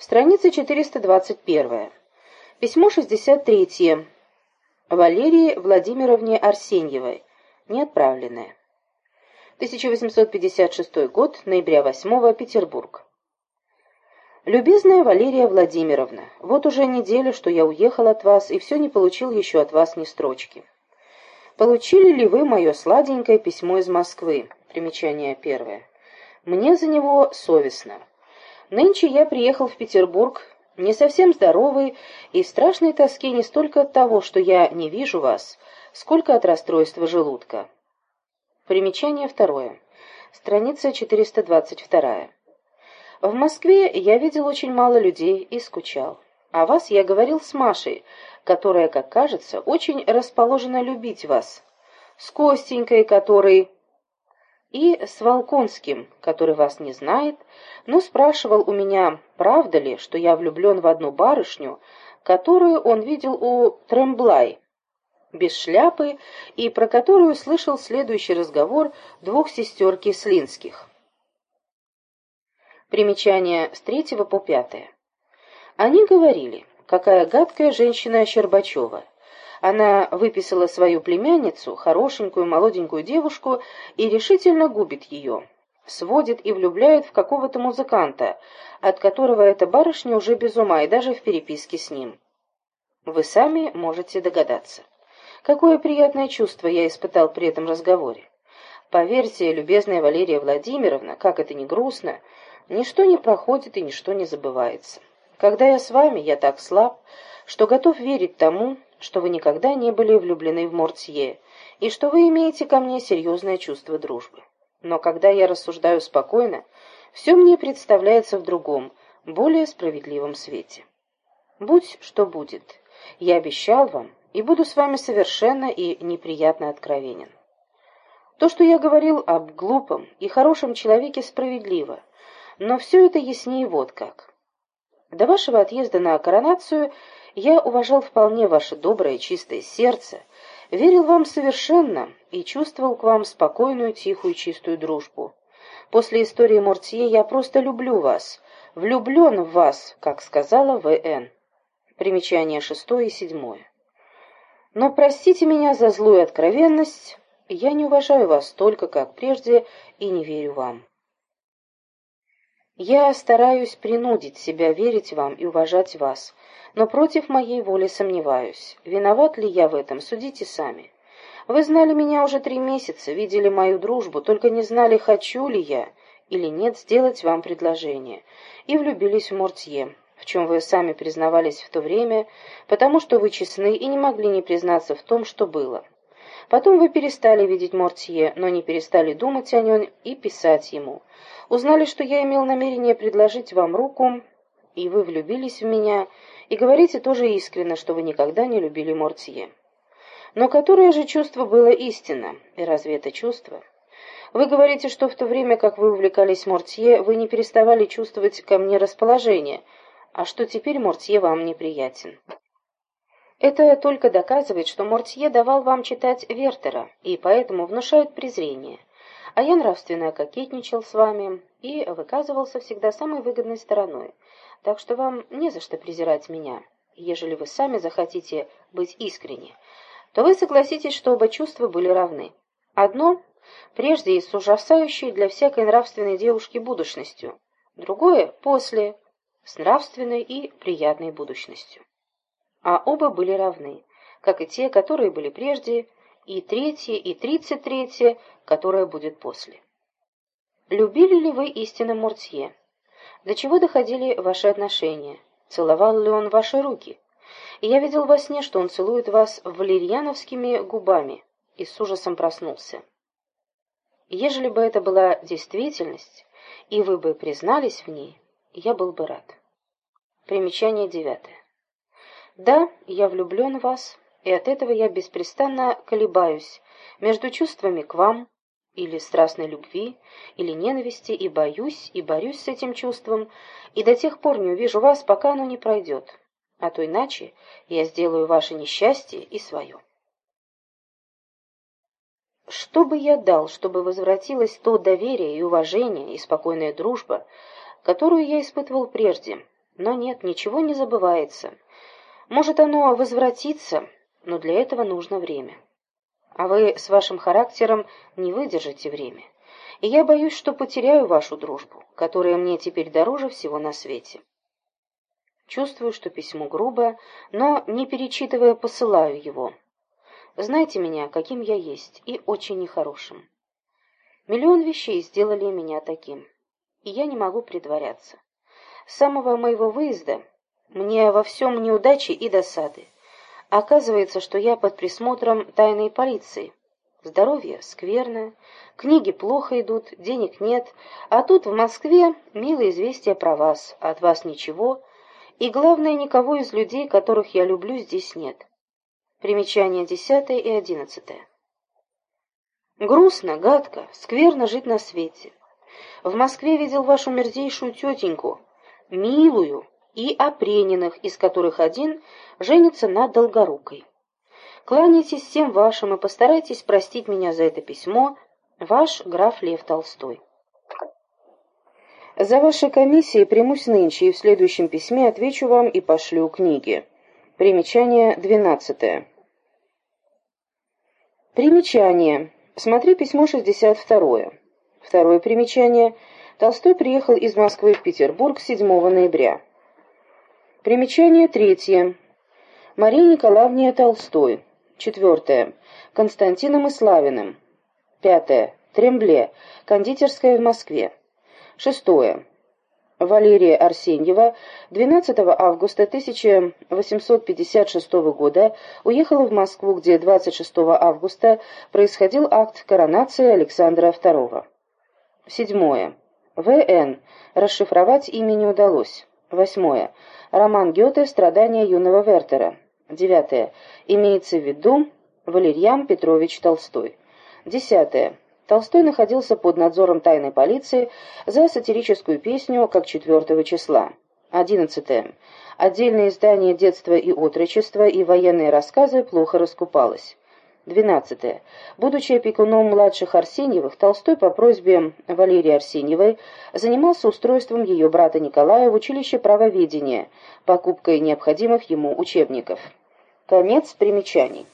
Страница 421. Письмо 63. Валерии Владимировне Арсеньевой. Неотправленное. 1856 год, ноября 8 Петербург. Любезная Валерия Владимировна, вот уже неделю, что я уехал от вас, и все не получил еще от вас ни строчки. Получили ли вы мое сладенькое письмо из Москвы? Примечание первое. Мне за него совестно. Нынче я приехал в Петербург, не совсем здоровый и в страшной тоске не столько от того, что я не вижу вас, сколько от расстройства желудка. Примечание второе. Страница 422. В Москве я видел очень мало людей и скучал. О вас я говорил с Машей, которая, как кажется, очень расположена любить вас, с Костенькой, который и с Волконским, который вас не знает, но спрашивал у меня, правда ли, что я влюблен в одну барышню, которую он видел у Тремблай, без шляпы, и про которую слышал следующий разговор двух сестер Кислинских. Примечание с третьего по пятое. Они говорили, какая гадкая женщина Щербачева. Она выписала свою племянницу, хорошенькую молоденькую девушку, и решительно губит ее. Сводит и влюбляет в какого-то музыканта, от которого эта барышня уже без ума и даже в переписке с ним. Вы сами можете догадаться. Какое приятное чувство я испытал при этом разговоре. Поверьте, любезная Валерия Владимировна, как это не грустно, ничто не проходит и ничто не забывается. Когда я с вами, я так слаб, что готов верить тому, что вы никогда не были влюблены в Мортье, и что вы имеете ко мне серьезное чувство дружбы. Но когда я рассуждаю спокойно, все мне представляется в другом, более справедливом свете. Будь что будет, я обещал вам, и буду с вами совершенно и неприятно откровенен. То, что я говорил об глупом и хорошем человеке, справедливо, но все это яснее вот как. До вашего отъезда на коронацию я уважал вполне ваше доброе чистое сердце, верил вам совершенно и чувствовал к вам спокойную, тихую, чистую дружбу. После истории Мортье я просто люблю вас, влюблен в вас, как сказала В.Н. Примечание шестое и седьмое. Но простите меня за злую откровенность, я не уважаю вас столько, как прежде, и не верю вам. Я стараюсь принудить себя верить вам и уважать вас, но против моей воли сомневаюсь. Виноват ли я в этом, судите сами. Вы знали меня уже три месяца, видели мою дружбу, только не знали, хочу ли я или нет сделать вам предложение, и влюбились в Мортье, в чем вы сами признавались в то время, потому что вы честны и не могли не признаться в том, что было. Потом вы перестали видеть Мортье, но не перестали думать о нем и писать ему. Узнали, что я имел намерение предложить вам руку, и вы влюбились в меня, и говорите тоже искренне, что вы никогда не любили Мортье. Но которое же чувство было истинно? И разве это чувство? Вы говорите, что в то время, как вы увлекались Мортье, вы не переставали чувствовать ко мне расположение, а что теперь Мортье вам неприятен. Это только доказывает, что Мортье давал вам читать Вертера, и поэтому внушает презрение. А я нравственно кокетничал с вами и выказывался всегда самой выгодной стороной, так что вам не за что презирать меня. Ежели вы сами захотите быть искренни, то вы согласитесь, что оба чувства были равны. Одно — прежде и с ужасающей для всякой нравственной девушки будущностью, другое — после, с нравственной и приятной будущностью а оба были равны, как и те, которые были прежде, и третье, и тридцать третье, которое будет после. Любили ли вы истинно Мортье? До чего доходили ваши отношения? Целовал ли он ваши руки? Я видел во сне, что он целует вас валерьяновскими губами, и с ужасом проснулся. Ежели бы это была действительность, и вы бы признались в ней, я был бы рад. Примечание девятое. Да, я влюблен в вас, и от этого я беспрестанно колебаюсь между чувствами к вам, или страстной любви, или ненависти, и боюсь, и борюсь с этим чувством, и до тех пор не увижу вас, пока оно не пройдет. А то иначе я сделаю ваше несчастье и свое. Что бы я дал, чтобы возвратилось то доверие и уважение и спокойная дружба, которую я испытывал прежде, Но нет, ничего не забывается. Может, оно возвратится, но для этого нужно время. А вы с вашим характером не выдержите время. И я боюсь, что потеряю вашу дружбу, которая мне теперь дороже всего на свете. Чувствую, что письмо грубое, но, не перечитывая, посылаю его. Знаете меня, каким я есть, и очень нехорошим. Миллион вещей сделали меня таким, и я не могу притворяться. С самого моего выезда мне во всем неудачи и досады. Оказывается, что я под присмотром тайной полиции. Здоровье скверное, книги плохо идут, денег нет, а тут в Москве милое известие про вас, от вас ничего, и главное, никого из людей, которых я люблю, здесь нет. Примечания десятое и одиннадцатое. Грустно, гадко, скверно жить на свете. В Москве видел вашу мерзейшую тетеньку, милую, и Опрениных, из которых один женится на Долгорукой. Кланяйтесь всем вашим и постарайтесь простить меня за это письмо, ваш граф Лев Толстой. За ваши комиссии примусь нынче и в следующем письме отвечу вам и пошлю книги. Примечание 12. Примечание. Смотри письмо 62. Второе примечание. Толстой приехал из Москвы в Петербург 7 ноября. Примечание третье. Мария Николаевна Толстой. Четвертое. Константином Иславиным. Пятое. Трембле. Кондитерская в Москве. Шестое. Валерия Арсеньева 12 августа 1856 года уехала в Москву, где 26 августа происходил акт коронации Александра II. Седьмое. В.Н. Расшифровать имя не удалось. Восьмое. Роман Гёте «Страдания юного Вертера». Девятое. Имеется в виду Валерьян Петрович Толстой. Десятое. Толстой находился под надзором тайной полиции за сатирическую песню как 4 числа. 11. Отдельные издания «Детство и отрочество» и военные рассказы плохо раскупалось. 12. Будучи опекуном младших Арсеньевых, Толстой по просьбе Валерии Арсеньевой занимался устройством ее брата Николая в училище правоведения, покупкой необходимых ему учебников. Конец примечаний.